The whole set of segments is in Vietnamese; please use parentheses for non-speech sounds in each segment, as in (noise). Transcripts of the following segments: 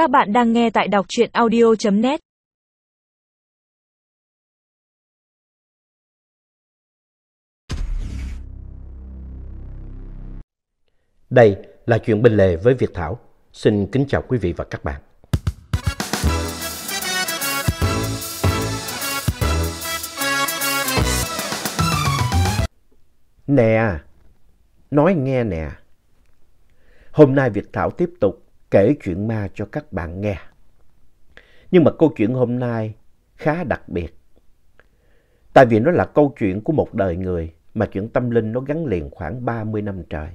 Các bạn đang nghe tại đọc truyện audio.net Đây là chuyện bên lề với Việt Thảo. Xin kính chào quý vị và các bạn. Nè, nói nghe nè. Hôm nay Việt Thảo tiếp tục kể chuyện ma cho các bạn nghe. Nhưng mà câu chuyện hôm nay khá đặc biệt. Tại vì nó là câu chuyện của một đời người mà chuyện tâm linh nó gắn liền khoảng 30 năm trời.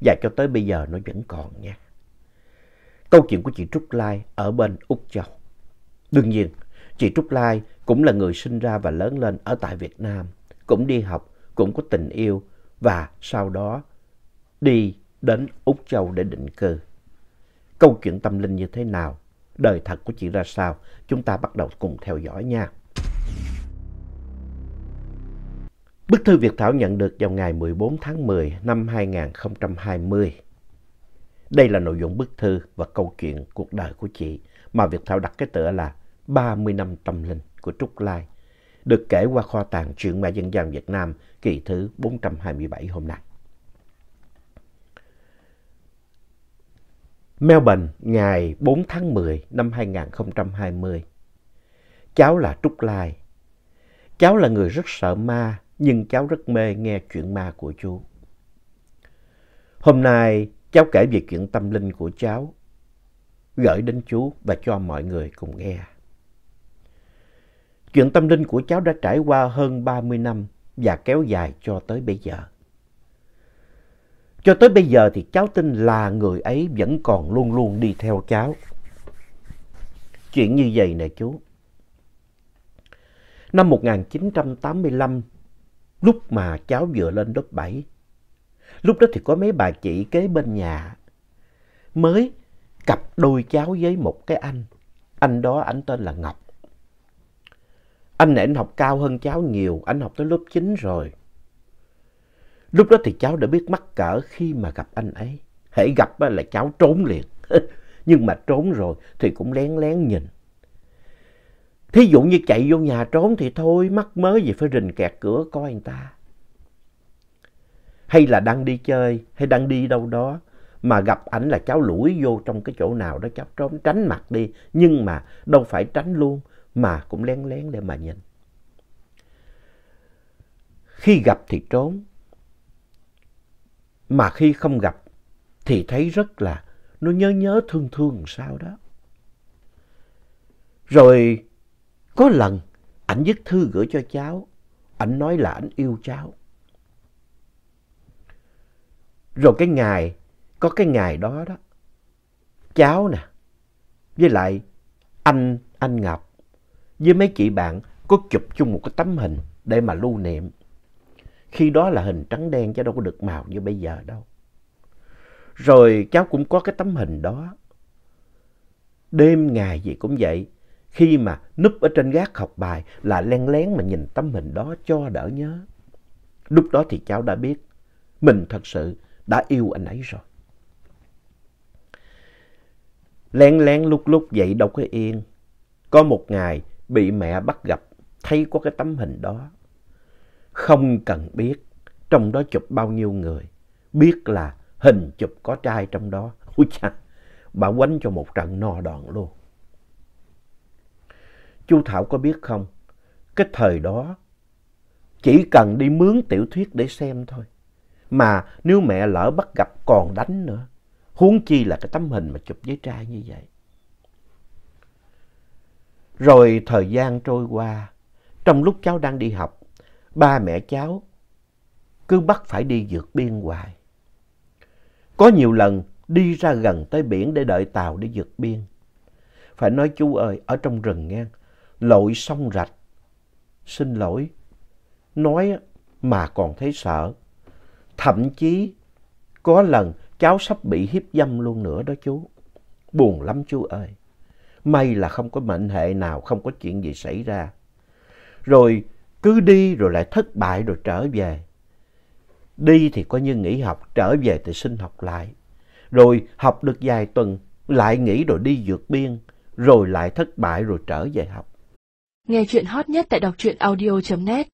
Và cho tới bây giờ nó vẫn còn nha. Câu chuyện của chị Trúc Lai ở bên Úc Châu. Đương nhiên, chị Trúc Lai cũng là người sinh ra và lớn lên ở tại Việt Nam. Cũng đi học, cũng có tình yêu và sau đó đi đến Úc Châu để định cư. Câu chuyện tâm linh như thế nào? Đời thật của chị ra sao? Chúng ta bắt đầu cùng theo dõi nha. Bức thư Việt Thảo nhận được vào ngày 14 tháng 10 năm 2020. Đây là nội dung bức thư và câu chuyện cuộc đời của chị mà Việt Thảo đặt cái tựa là 30 năm tâm linh của Trúc Lai, được kể qua kho tàng truyện ma dân gian Việt Nam kỳ thứ 427 hôm nay. Melbourne ngày 4 tháng 10 năm 2020. Cháu là Trúc Lai. Cháu là người rất sợ ma nhưng cháu rất mê nghe chuyện ma của chú. Hôm nay cháu kể về chuyện tâm linh của cháu, gửi đến chú và cho mọi người cùng nghe. Chuyện tâm linh của cháu đã trải qua hơn 30 năm và kéo dài cho tới bây giờ. Cho tới bây giờ thì cháu tin là người ấy vẫn còn luôn luôn đi theo cháu. Chuyện như vậy nè chú. Năm 1985, lúc mà cháu vừa lên lớp 7, lúc đó thì có mấy bà chị kế bên nhà mới cặp đôi cháu với một cái anh. Anh đó anh tên là Ngọc. Anh này anh học cao hơn cháu nhiều, anh học tới lớp 9 rồi. Lúc đó thì cháu đã biết mắc cỡ khi mà gặp anh ấy. hãy gặp là cháu trốn liền. (laughs) Nhưng mà trốn rồi thì cũng lén lén nhìn. Thí dụ như chạy vô nhà trốn thì thôi, mắc mới gì phải rình kẹt cửa coi người ta. Hay là đang đi chơi, hay đang đi đâu đó, mà gặp ảnh là cháu lủi vô trong cái chỗ nào đó cháu trốn tránh mặt đi. Nhưng mà đâu phải tránh luôn, mà cũng lén lén để mà nhìn. Khi gặp thì trốn, mà khi không gặp thì thấy rất là nó nhớ nhớ thương thương sao đó. Rồi có lần ảnh viết thư gửi cho cháu, ảnh nói là ảnh yêu cháu. Rồi cái ngày, có cái ngày đó đó, cháu nè, với lại anh, anh Ngọc, với mấy chị bạn có chụp chung một cái tấm hình để mà lưu niệm. Khi đó là hình trắng đen chứ đâu có được màu như bây giờ đâu. Rồi cháu cũng có cái tấm hình đó. Đêm ngày gì cũng vậy. Khi mà núp ở trên gác học bài là len lén mà nhìn tấm hình đó cho đỡ nhớ. Lúc đó thì cháu đã biết, mình thật sự đã yêu anh ấy rồi. Lén lén lúc lúc vậy đâu có yên. Có một ngày bị mẹ bắt gặp, thấy có cái tấm hình đó. Không cần biết trong đó chụp bao nhiêu người. Biết là hình chụp có trai trong đó. (laughs) Ôi cha, bà quánh cho một trận no đòn luôn. Chú Thảo có biết không, cái thời đó chỉ cần đi mướn tiểu thuyết để xem thôi. Mà nếu mẹ lỡ bắt gặp còn đánh nữa. Huống chi là cái tấm hình mà chụp với trai như vậy. Rồi thời gian trôi qua, trong lúc cháu đang đi học, ba mẹ cháu cứ bắt phải đi vượt biên hoài. Có nhiều lần đi ra gần tới biển để đợi tàu để vượt biên. Phải nói chú ơi, ở trong rừng nghe, lội sông rạch. Xin lỗi, nói mà còn thấy sợ. Thậm chí có lần cháu sắp bị hiếp dâm luôn nữa đó chú. Buồn lắm chú ơi. May là không có mệnh hệ nào, không có chuyện gì xảy ra. Rồi cứ đi rồi lại thất bại rồi trở về. Đi thì coi như nghỉ học, trở về thì xin học lại. Rồi học được vài tuần lại nghỉ rồi đi vượt biên, rồi lại thất bại rồi trở về học. Nghe chuyện hot nhất tại đọc truyện audio.net